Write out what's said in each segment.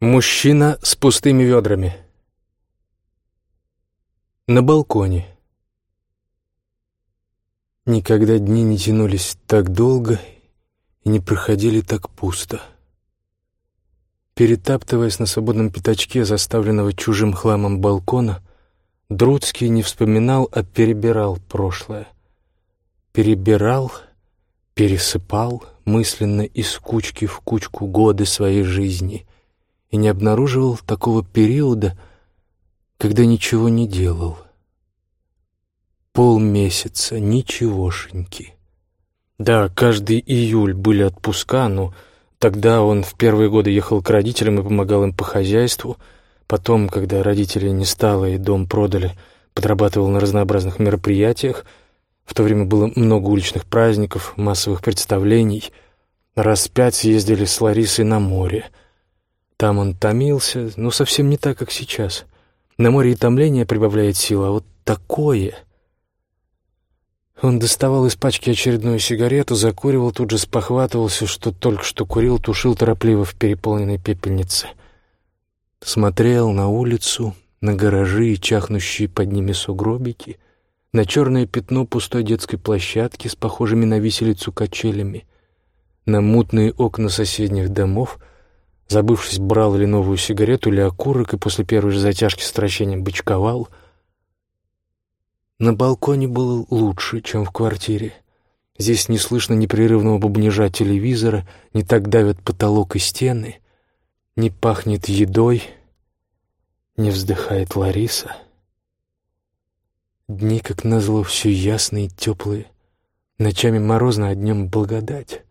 Мужчина с пустыми ведрами. На балконе. Никогда дни не тянулись так долго и не проходили так пусто. Перетаптываясь на свободном пятачке, заставленного чужим хламом балкона, Друцкий не вспоминал, а перебирал прошлое. Перебирал, пересыпал мысленно из кучки в кучку годы своей жизни — и не обнаруживал такого периода, когда ничего не делал. Полмесяца, ничегошеньки. Да, каждый июль были отпуска, но тогда он в первые годы ехал к родителям и помогал им по хозяйству. Потом, когда родителей не стало и дом продали, подрабатывал на разнообразных мероприятиях. В то время было много уличных праздников, массовых представлений. Раз пять съездили с Ларисой на море — там он томился, но совсем не так, как сейчас. На море и томление прибавляет силу, а вот такое... Он доставал из пачки очередную сигарету, закуривал, тут же спохватывался, что только что курил, тушил торопливо в переполненной пепельнице. Смотрел на улицу, на гаражи и чахнущие под ними сугробики, на черное пятно пустой детской площадки с похожими на виселицу качелями, на мутные окна соседних домов — Забывшись, брал или новую сигарету, или окурок, и после первой же затяжки с тращением бычковал. На балконе было лучше, чем в квартире. Здесь не слышно непрерывного бубнижа телевизора, не так давят потолок и стены, не пахнет едой, не вздыхает Лариса. Дни, как назло, все ясные и теплые. Ночами морозно, а днем благодать.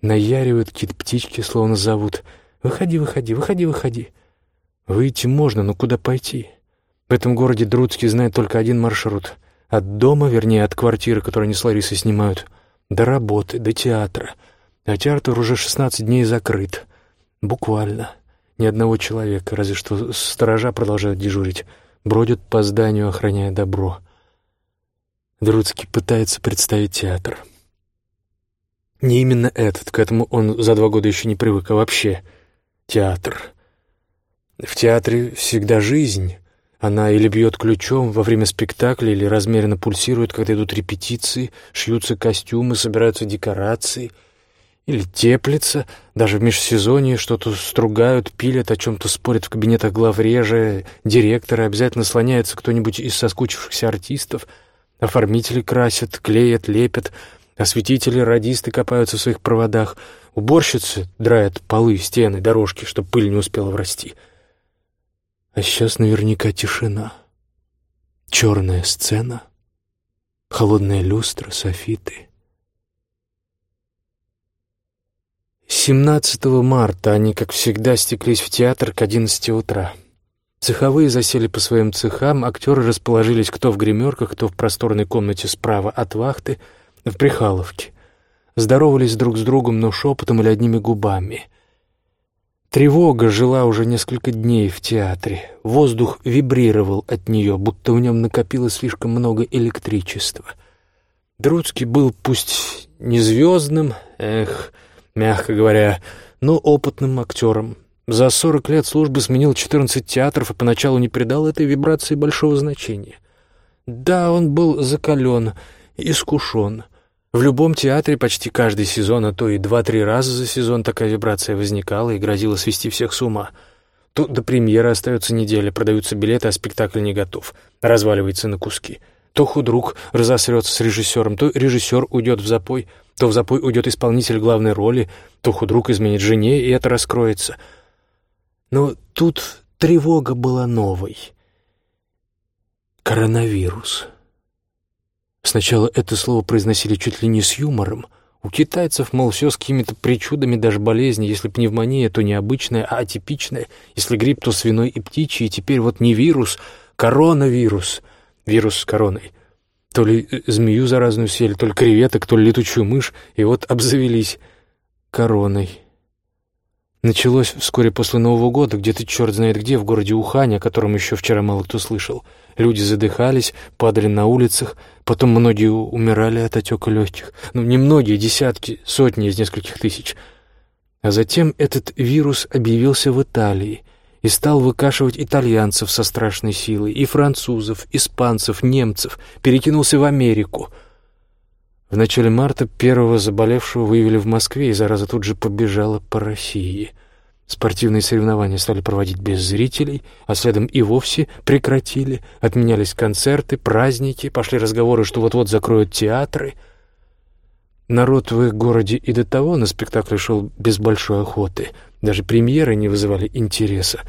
Наяривают какие-то птички, словно зовут — Выходи, выходи, выходи, выходи. Выйти можно, но куда пойти? В этом городе Друцкий знает только один маршрут. От дома, вернее, от квартиры, которую они с Ларисой снимают, до работы, до театра. А театр уже 16 дней закрыт. Буквально. Ни одного человека, разве что сторожа продолжают дежурить. Бродят по зданию, охраняя добро. Друцкий пытается представить театр. Не именно этот, к этому он за два года еще не привык, а вообще — театр. В театре всегда жизнь. Она или бьет ключом во время спектакля, или размеренно пульсирует, когда идут репетиции, шьются костюмы, собираются декорации, или теплится, даже в межсезонье что-то стругают, пилят, о чем-то спорят в кабинетах главрежа, директора, обязательно слоняется кто-нибудь из соскучившихся артистов, оформители красят, клеят, лепят — Осветители, радисты копаются в своих проводах. Уборщицы драят полы, стены, дорожки, чтобы пыль не успела врасти. А сейчас наверняка тишина. Черная сцена, холодная люстра, софиты. 17 марта они, как всегда, стеклись в театр к 11 утра. Цеховые засели по своим цехам, актеры расположились кто в гримерках, кто в просторной комнате справа от вахты — в Прихаловке. Здоровались друг с другом, но шепотом или одними губами. Тревога жила уже несколько дней в театре. Воздух вибрировал от нее, будто в нем накопилось слишком много электричества. Друцкий был пусть не звездным, эх, мягко говоря, но опытным актером. За сорок лет службы сменил четырнадцать театров и поначалу не придал этой вибрации большого значения. Да, он был закален, искушен. В любом театре почти каждый сезон, а то и два-три раза за сезон такая вибрация возникала и грозила свести всех с ума. Тут до премьеры остается неделя, продаются билеты, а спектакль не готов, разваливается на куски. То худрук разосрется с режиссером, то режиссер уйдет в запой, то в запой уйдет исполнитель главной роли, то худрук изменит жене, и это раскроется. Но тут тревога была новой. Коронавирус. Сначала это слово произносили чуть ли не с юмором. У китайцев, мол, все с какими-то причудами, даже болезни. Если пневмония, то необычная, а атипичная. Если грипп, то свиной и птичий. И теперь вот не вирус, коронавирус. Вирус с короной. То ли э, змею заразную съели, то ли креветок, то ли летучую мышь. И вот обзавелись короной. Началось вскоре после Нового года, где-то черт знает где, в городе Ухань, о котором еще вчера мало кто слышал. Люди задыхались, падали на улицах, потом многие умирали от отека легких. Ну, не многие, десятки, сотни из нескольких тысяч. А затем этот вирус объявился в Италии и стал выкашивать итальянцев со страшной силой, и французов, испанцев, немцев, перекинулся в Америку. В начале марта первого заболевшего выявили в Москве, и зараза тут же побежала по России. Спортивные соревнования стали проводить без зрителей, а следом и вовсе прекратили, отменялись концерты, праздники, пошли разговоры, что вот-вот закроют театры — Народ в их городе и до того на спектакль шел без большой охоты. Даже премьеры не вызывали интереса.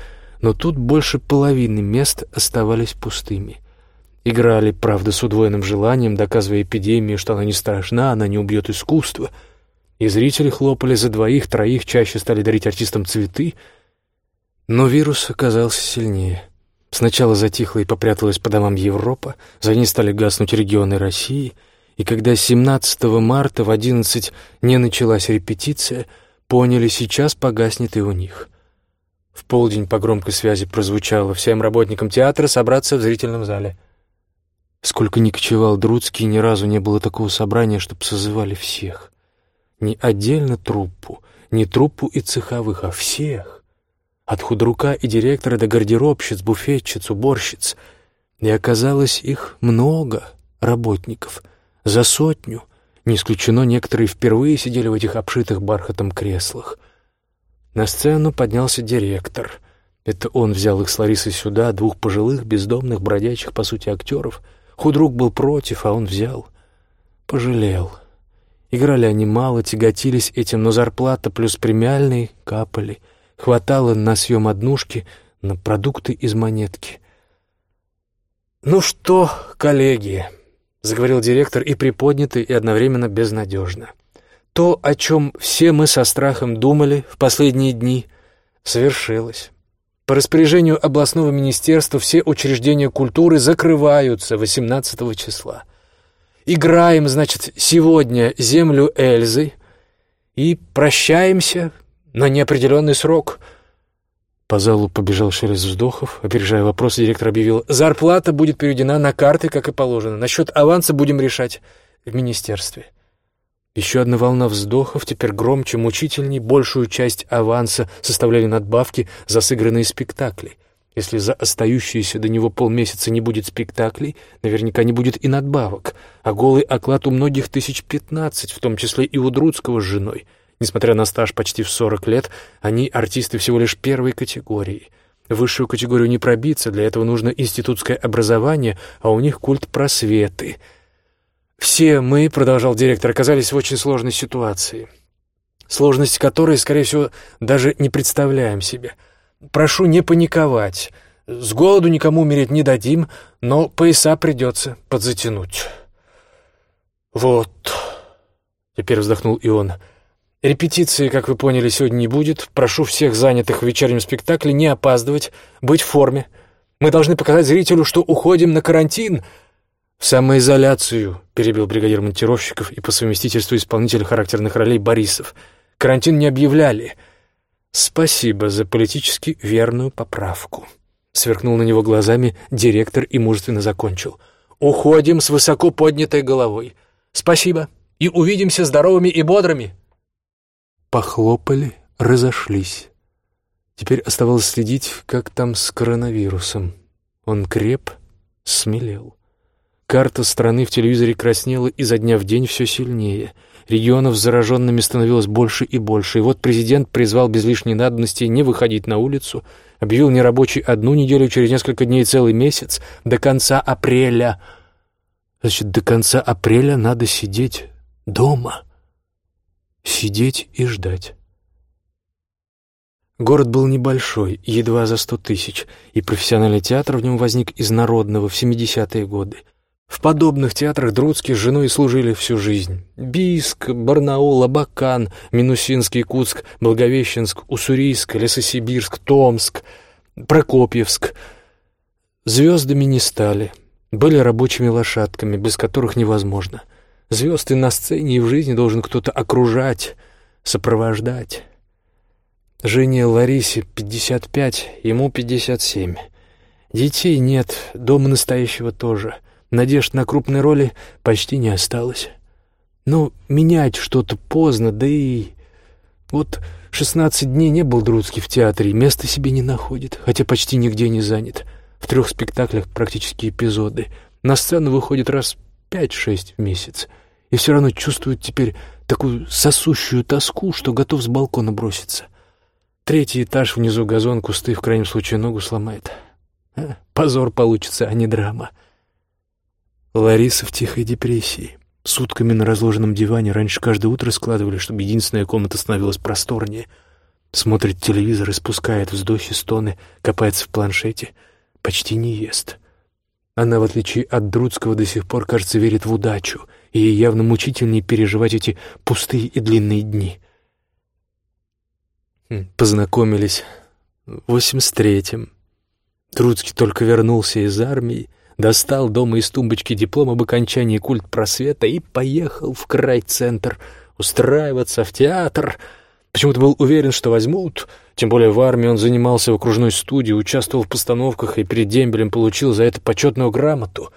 Но тут больше половины мест оставались пустыми. Играли, правда, с удвоенным желанием, доказывая эпидемии, что она не страшна, она не убьет искусство. И зрители хлопали за двоих, троих, чаще стали дарить артистам цветы. Но вирус оказался сильнее. Сначала затихла и попряталась по домам Европа, за ней стали гаснуть регионы России — и когда 17 марта в 11 не началась репетиция, поняли, сейчас погаснет и у них. В полдень по громкой связи прозвучало всем работникам театра собраться в зрительном зале. Сколько ни кочевал Друцкий, ни разу не было такого собрания, чтобы созывали всех. Не отдельно труппу, не труппу и цеховых, а всех. От худрука и директора до гардеробщиц, буфетчиц, уборщиц. И оказалось их много работников — за сотню. Не исключено, некоторые впервые сидели в этих обшитых бархатом креслах. На сцену поднялся директор. Это он взял их с Ларисой сюда, двух пожилых, бездомных, бродячих, по сути, актеров. Худрук был против, а он взял. Пожалел. Играли они мало, тяготились этим, но зарплата плюс премиальные капали. Хватало на съем однушки, на продукты из монетки. «Ну что, коллеги?» — заговорил директор и приподнятый, и одновременно безнадежно. «То, о чем все мы со страхом думали в последние дни, совершилось. По распоряжению областного министерства все учреждения культуры закрываются 18 числа. Играем, значит, сегодня землю Эльзы и прощаемся на неопределенный срок — по залу побежал шелест вздохов. Опережая вопрос, директор объявил, «Зарплата будет переведена на карты, как и положено. Насчет аванса будем решать в министерстве». Еще одна волна вздохов, теперь громче, мучительней. Большую часть аванса составляли надбавки за сыгранные спектакли. Если за остающиеся до него полмесяца не будет спектаклей, наверняка не будет и надбавок. А голый оклад у многих тысяч пятнадцать, в том числе и у Друцкого с женой — Несмотря на стаж почти в 40 лет, они артисты всего лишь первой категории. Высшую категорию не пробиться, для этого нужно институтское образование, а у них культ просветы. «Все мы, — продолжал директор, — оказались в очень сложной ситуации, сложность которой, скорее всего, даже не представляем себе. Прошу не паниковать. С голоду никому умереть не дадим, но пояса придется подзатянуть». «Вот», — теперь вздохнул и он, — Репетиции, как вы поняли, сегодня не будет. Прошу всех занятых в вечернем спектакле не опаздывать, быть в форме. Мы должны показать зрителю, что уходим на карантин. В самоизоляцию, перебил бригадир монтировщиков и по совместительству исполнитель характерных ролей Борисов. Карантин не объявляли. Спасибо за политически верную поправку. Сверкнул на него глазами директор и мужественно закончил. Уходим с высоко поднятой головой. Спасибо. И увидимся здоровыми и бодрыми похлопали, разошлись. Теперь оставалось следить, как там с коронавирусом. Он креп, смелел. Карта страны в телевизоре краснела изо дня в день все сильнее. Регионов с зараженными становилось больше и больше. И вот президент призвал без лишней надобности не выходить на улицу, объявил нерабочий одну неделю, через несколько дней целый месяц, до конца апреля. Значит, до конца апреля надо сидеть дома. Сидеть и ждать. Город был небольшой, едва за сто тысяч, и профессиональный театр в нем возник из народного в 70-е годы. В подобных театрах Друцкий с женой служили всю жизнь. Бийск, Барнаул, Абакан, Минусинский, Кутск, Благовещенск, Уссурийск, Лесосибирск, Томск, Прокопьевск. Звездами не стали, были рабочими лошадками, без которых невозможно — Звезды на сцене и в жизни должен кто-то окружать, сопровождать. Жене Ларисе 55, ему 57. Детей нет, дома настоящего тоже. Надежд на крупные роли почти не осталось. Но менять что-то поздно, да и... Вот Шестнадцать дней не был Друцкий в театре, места себе не находит, хотя почти нигде не занят. В трех спектаклях практически эпизоды. На сцену выходит раз пять-шесть в месяц. И все равно чувствует теперь такую сосущую тоску, что готов с балкона броситься. Третий этаж, внизу газон, кусты, в крайнем случае ногу сломает. А, позор получится, а не драма. Лариса в тихой депрессии. Сутками на разложенном диване раньше каждое утро складывали, чтобы единственная комната становилась просторнее. Смотрит телевизор, испускает вздохи, стоны, копается в планшете. Почти не ест. Она, в отличие от Друдского, до сих пор, кажется, верит в удачу, и ей явно мучительнее переживать эти пустые и длинные дни. Хм, познакомились в восемьдесят третьем. Друдский только вернулся из армии, достал дома из тумбочки диплом об окончании культ просвета и поехал в край-центр устраиваться в театр. Почему-то был уверен, что возьмут, тем более в армии он занимался в окружной студии, участвовал в постановках и перед дембелем получил за это почетную грамоту.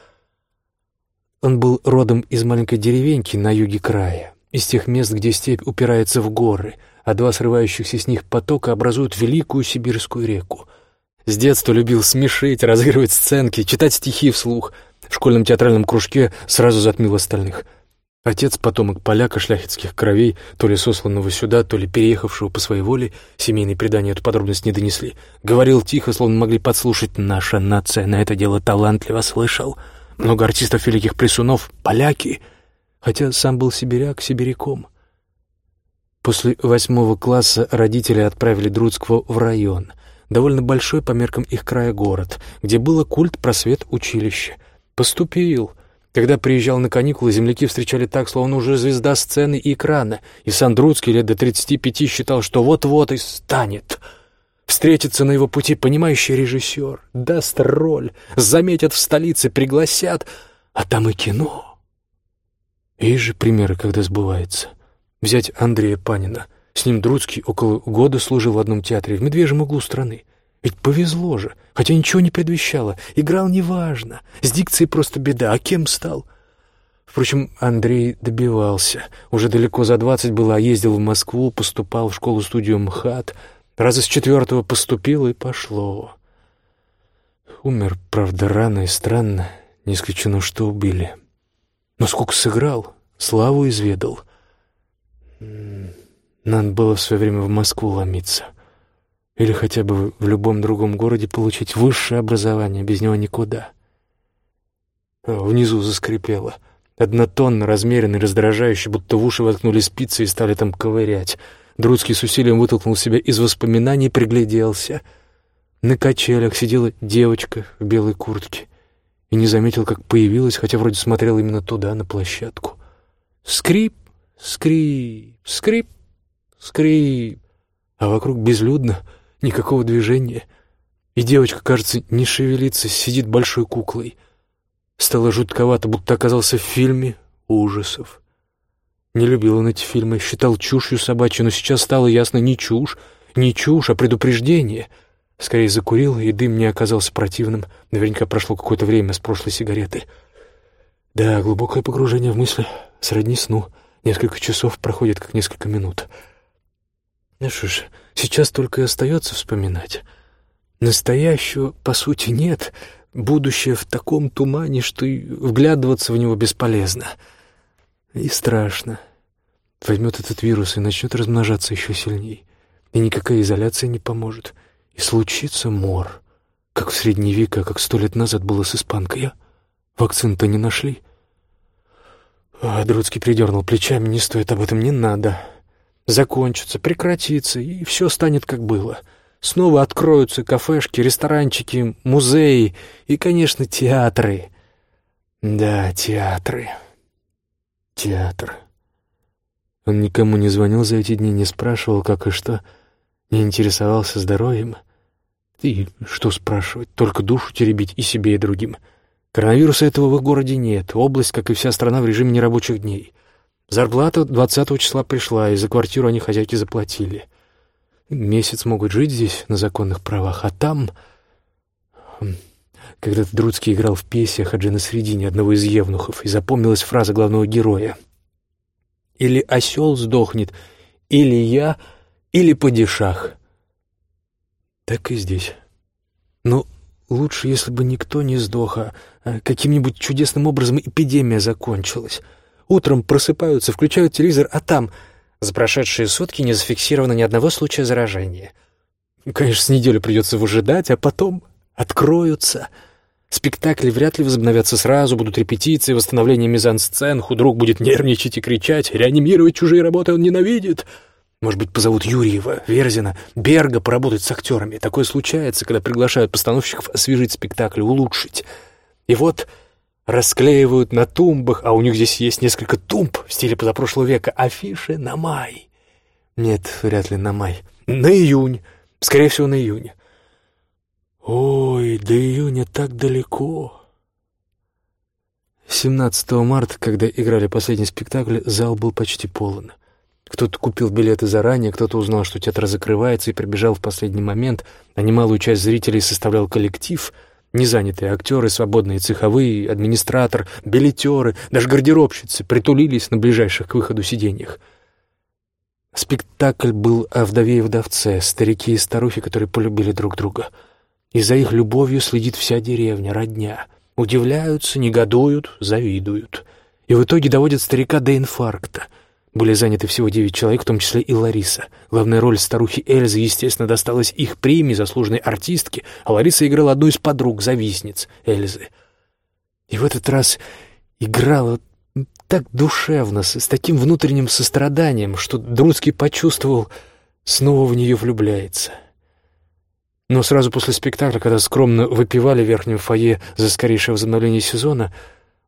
Он был родом из маленькой деревеньки на юге края, из тех мест, где степь упирается в горы, а два срывающихся с них потока образуют великую сибирскую реку — с детства любил смешить, разыгрывать сценки, читать стихи вслух. В школьном театральном кружке сразу затмил остальных. Отец — потомок поляка шляхетских кровей, то ли сосланного сюда, то ли переехавшего по своей воле, семейные предания эту подробность не донесли. Говорил тихо, словно могли подслушать. Наша нация на это дело талантливо слышал. Много артистов великих присунов — поляки, хотя сам был сибиряк сибиряком. После восьмого класса родители отправили Друцкого в район — довольно большой по меркам их края город, где было культ просвет училище. Поступил. Когда приезжал на каникулы, земляки встречали так, словно уже звезда сцены и экрана, и Сандруцкий лет до 35 считал, что вот-вот и станет. Встретится на его пути понимающий режиссер, даст роль, заметят в столице, пригласят, а там и кино. Есть же примеры, когда сбывается. Взять Андрея Панина — с ним Друцкий около года служил в одном театре в медвежьем углу страны. Ведь повезло же, хотя ничего не предвещало. Играл неважно, с дикцией просто беда, а кем стал? Впрочем, Андрей добивался. Уже далеко за двадцать было, а ездил в Москву, поступал в школу-студию МХАТ. Раза с четвертого поступил, и пошло. Умер, правда, рано и странно. Не исключено, что убили. Но сколько сыграл, славу изведал. Надо было в свое время в Москву ломиться. Или хотя бы в любом другом городе получить высшее образование, без него никуда. Внизу заскрипело. Однотонно, размеренно и раздражающе, будто в уши воткнули спицы и стали там ковырять. Друцкий с усилием вытолкнул себя из воспоминаний пригляделся. На качелях сидела девочка в белой куртке и не заметил, как появилась, хотя вроде смотрел именно туда, на площадку. Скрип, скрип, скрип скрип, а вокруг безлюдно, никакого движения. И девочка, кажется, не шевелится, сидит большой куклой. Стало жутковато, будто оказался в фильме ужасов. Не любил он эти фильмы, считал чушью собачью, но сейчас стало ясно не чушь, не чушь, а предупреждение. Скорее закурил, и дым не оказался противным. Наверняка прошло какое-то время с прошлой сигареты. Да, глубокое погружение в мысли, сродни сну. Несколько часов проходит, как несколько минут. — ну что ж, сейчас только и остается вспоминать. Настоящего, по сути, нет. Будущее в таком тумане, что и вглядываться в него бесполезно. И страшно. Возьмет этот вирус и начнет размножаться еще сильней. И никакая изоляция не поможет. И случится мор. Как в средние века, как сто лет назад было с испанкой. А? Вакцин-то не нашли. А, Друцкий придернул плечами, не стоит об этом, не надо закончится, прекратится, и все станет как было. Снова откроются кафешки, ресторанчики, музеи и, конечно, театры. Да, театры. Театр. Он никому не звонил за эти дни, не спрашивал, как и что, не интересовался здоровьем. И что спрашивать, только душу теребить и себе, и другим. Коронавируса этого в их городе нет, область, как и вся страна, в режиме нерабочих дней. Зарплата 20 числа пришла, и за квартиру они хозяйки заплатили. Месяц могут жить здесь на законных правах, а там... Хм, когда-то Друцкий играл в Хаджи на средине одного из евнухов, и запомнилась фраза главного героя. «Или осел сдохнет, или я, или падишах. Так и здесь. Но лучше, если бы никто не сдох, а каким-нибудь чудесным образом эпидемия закончилась. Утром просыпаются, включают телевизор, а там за прошедшие сутки не зафиксировано ни одного случая заражения. Конечно, с неделю придется выжидать, а потом откроются. Спектакли вряд ли возобновятся сразу, будут репетиции, восстановление мизансцен, худрук будет нервничать и кричать, реанимировать чужие работы он ненавидит. Может быть, позовут Юрьева, Верзина, Берга поработать с актерами. Такое случается, когда приглашают постановщиков освежить спектакль, улучшить. И вот расклеивают на тумбах, а у них здесь есть несколько тумб в стиле позапрошлого века, афиши на май. Нет, вряд ли на май. На июнь. Скорее всего, на июнь. Ой, до июня так далеко. 17 марта, когда играли последний спектакль, зал был почти полон. Кто-то купил билеты заранее, кто-то узнал, что театр закрывается и прибежал в последний момент, а немалую часть зрителей составлял коллектив, незанятые актеры, свободные цеховые, администратор, билетеры, даже гардеробщицы притулились на ближайших к выходу сиденьях. Спектакль был о вдове и вдовце, старики и старухи, которые полюбили друг друга. И за их любовью следит вся деревня, родня. Удивляются, негодуют, завидуют. И в итоге доводят старика до инфаркта — были заняты всего девять человек, в том числе и Лариса. Главная роль старухи Эльзы, естественно, досталась их премии заслуженной артистке, а Лариса играла одну из подруг, завистниц Эльзы. И в этот раз играла так душевно, с, таким внутренним состраданием, что Друцкий почувствовал, снова в нее влюбляется. Но сразу после спектакля, когда скромно выпивали в верхнем фойе за скорейшее возобновление сезона,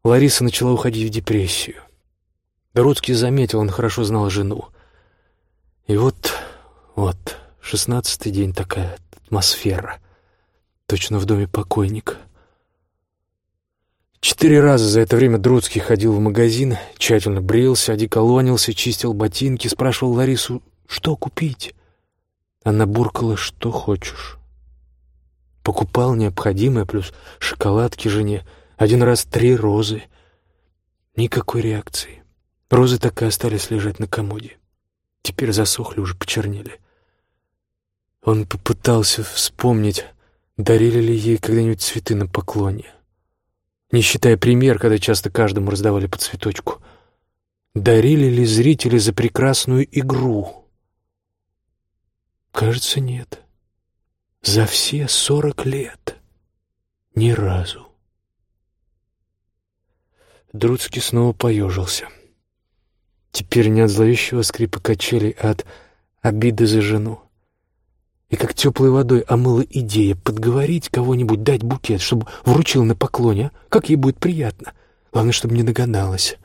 Лариса начала уходить в депрессию. Дородский заметил, он хорошо знал жену. И вот, вот, шестнадцатый день такая атмосфера. Точно в доме покойника. Четыре раза за это время Друцкий ходил в магазин, тщательно брился, одеколонился, чистил ботинки, спрашивал Ларису, что купить. Она буркала, что хочешь. Покупал необходимое, плюс шоколадки жене, один раз три розы. Никакой реакции. Розы так и остались лежать на комоде. Теперь засохли, уже почернели. Он попытался вспомнить, дарили ли ей когда-нибудь цветы на поклоне. Не считая пример, когда часто каждому раздавали по цветочку. Дарили ли зрители за прекрасную игру? Кажется, нет. За все сорок лет. Ни разу. Друцкий снова поежился. — Теперь не от зловещего скрипа качелей, а от обиды за жену. И как теплой водой омыла идея подговорить кого-нибудь дать букет, чтобы вручил на поклоне, а? Как ей будет приятно. Главное, чтобы не догадалась.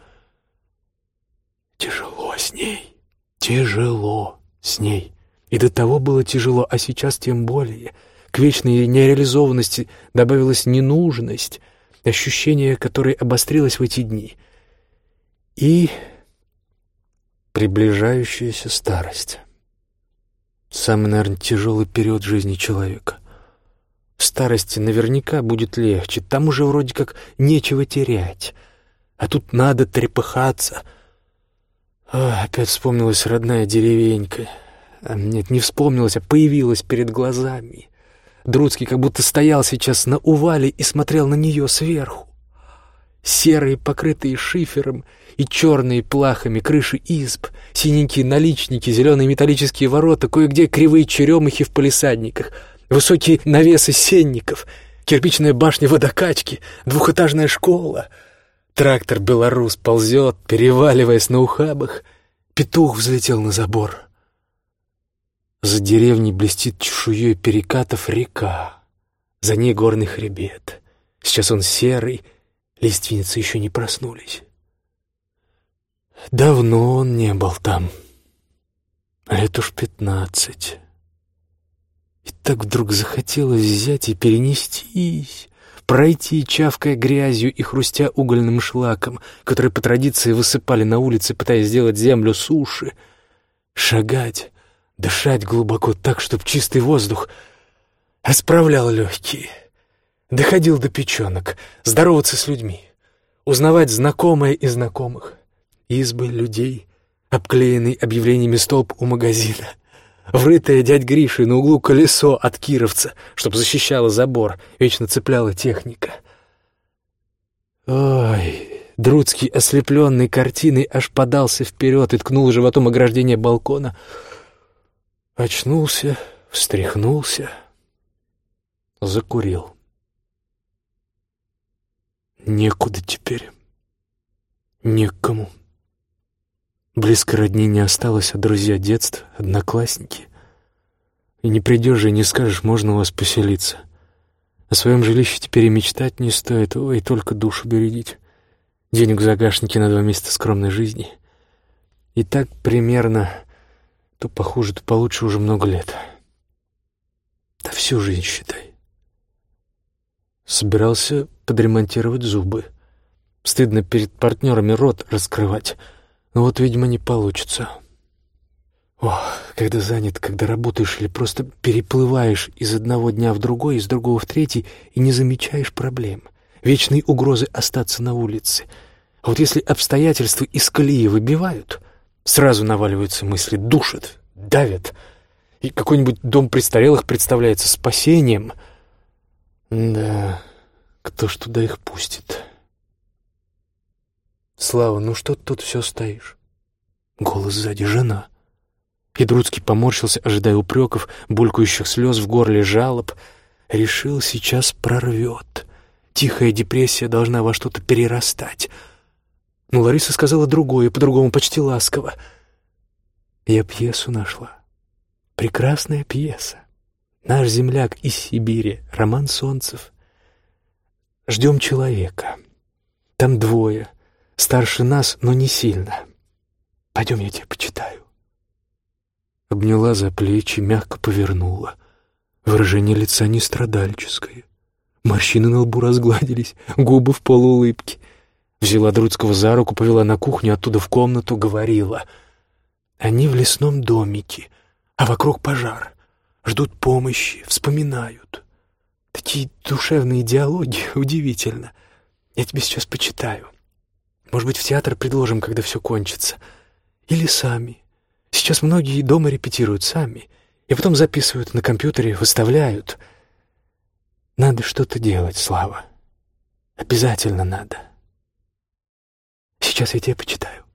Тяжело с ней. Тяжело с ней. И до того было тяжело, а сейчас тем более. К вечной нереализованности добавилась ненужность, ощущение, которое обострилось в эти дни. И приближающаяся старость. Самый, наверное, тяжелый период жизни человека. В старости наверняка будет легче, там уже вроде как нечего терять. А тут надо трепыхаться. О, опять вспомнилась родная деревенька. А, нет, не вспомнилась, а появилась перед глазами. Друцкий как будто стоял сейчас на увале и смотрел на нее сверху. Серые, покрытые шифером, и черные плахами крыши изб, синенькие наличники, зеленые металлические ворота, кое-где кривые черемухи в палисадниках, высокие навесы сенников, кирпичная башня водокачки, двухэтажная школа. Трактор «Беларус» ползет, переваливаясь на ухабах. Петух взлетел на забор. За деревней блестит чешуей перекатов река. За ней горный хребет. Сейчас он серый, лиственницы еще не проснулись. Давно он не был там. Лет уж пятнадцать. И так вдруг захотелось взять и перенестись, пройти, чавкая грязью и хрустя угольным шлаком, который по традиции высыпали на улице, пытаясь сделать землю суше, шагать, дышать глубоко так, чтобы чистый воздух расправлял легкие, доходил до печенок, здороваться с людьми, узнавать знакомое и знакомых избы людей, обклеенный объявлениями столб у магазина. врытое дядь Гришей на углу колесо от кировца, чтобы защищало забор, вечно цепляла техника. Ой, Друцкий, ослепленный картиной, аж подался вперед и ткнул животом ограждение балкона. Очнулся, встряхнулся, закурил. Некуда теперь, некому. Близко родни не осталось, а друзья детства, одноклассники. И не придешь же и не скажешь, можно у вас поселиться. О своем жилище теперь и мечтать не стоит, ой, только душу бередить. Денег в загашнике на два месяца скромной жизни. И так примерно, то похуже, то получше уже много лет. Да всю жизнь, считай. Собирался подремонтировать зубы. Стыдно перед партнерами рот раскрывать — вот, видимо, не получится. Ох, когда занят, когда работаешь или просто переплываешь из одного дня в другой, из другого в третий и не замечаешь проблем, вечной угрозы остаться на улице. А вот если обстоятельства из колеи выбивают, сразу наваливаются мысли, душат, давят, и какой-нибудь дом престарелых представляется спасением. Да, кто ж туда их пустит?» «Слава, ну что ты тут все стоишь?» Голос сзади жена. Едруцкий поморщился, ожидая упреков, булькающих слез в горле жалоб. Решил, сейчас прорвет. Тихая депрессия должна во что-то перерастать. Но Лариса сказала другое, по-другому, почти ласково. «Я пьесу нашла. Прекрасная пьеса. Наш земляк из Сибири, Роман Солнцев. Ждем человека. Там двое — Старше нас, но не сильно. Пойдем, я тебе почитаю. Обняла за плечи, мягко повернула. Выражение лица не страдальческое. Морщины на лбу разгладились, губы в полуулыбке. Взяла Друцкого за руку, повела на кухню, оттуда в комнату, говорила. Они в лесном домике, а вокруг пожар. Ждут помощи, вспоминают. Такие душевные диалоги, удивительно. Я тебе сейчас почитаю. Может быть, в театр предложим, когда все кончится. Или сами. Сейчас многие дома репетируют сами. И потом записывают на компьютере, выставляют. Надо что-то делать, Слава. Обязательно надо. Сейчас я тебе почитаю.